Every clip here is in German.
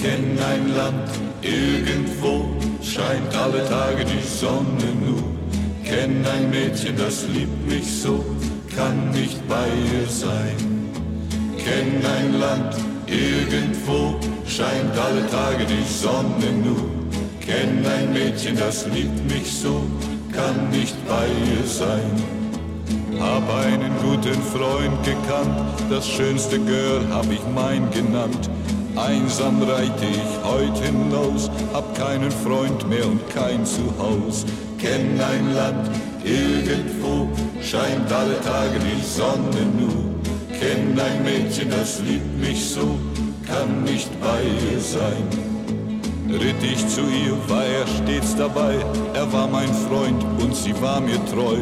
Kenn ein Land, irgendwo scheint alle Tage die Sonne nur. Kenn ein Mädchen, das liebt mich so, kann nicht bei ihr sein. Kenn ein Land, irgendwo scheint alle Tage die Sonne nur. Kenn ein Mädchen, das liebt mich so, kann nicht bei ihr sein. Hab einen guten Freund gekannt, das schönste Girl hab ich mein genannt. Einsam reite ich heute hinaus, hab keinen Freund mehr und kein Zuhaus. Kenn ein Land, irgendwo scheint alle Tage die Sonne nur. Kenn ein Mädchen, das liebt mich so, kann nicht bei ihr sein. Ritt ich zu ihr, war er stets dabei, er war mein Freund und sie war mir treu.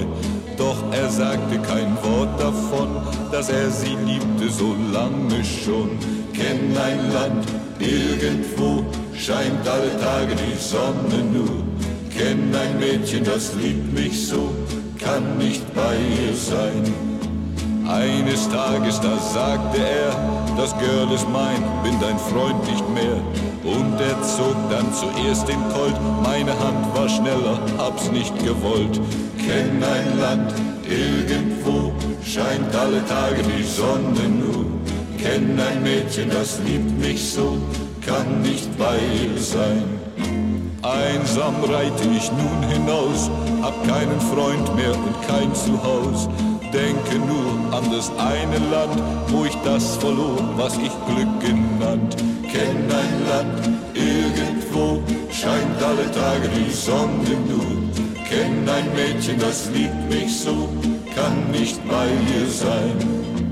Doch er sagte kein Wort davon, dass er sie liebte so lange schon. Kenn ein Land, irgendwo scheint alle Tage die Sonne nur. Kenn ein Mädchen, das liebt mich so, kann nicht bei ihr sein. Eines Tages, da sagte er, das Girl ist mein, bin dein Freund nicht mehr. Und er zog dann zuerst den Colt, meine Hand war schneller, hab's nicht gewollt. Kenn ein Land, irgendwo scheint alle Tage die Sonne nur. Kenn ein Mädchen, das liebt mich so, kann nicht bei ihr sein. Einsam reite ich nun hinaus, hab keinen Freund mehr und kein Zuhaus. Denke nur an das eine Land, wo ich das verlor, was ich Glück genannt. Kenn ein Land, irgendwo scheint alle Tage die Sonne nur. Kenn ein Mädchen, das liebt mich so, kann nicht bei ihr sein.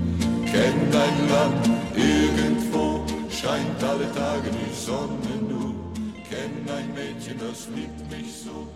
Kenn ein Land, irgendwo scheint alle Tage die Sonne nur. Kenn ein Mädchen, das liebt mich so,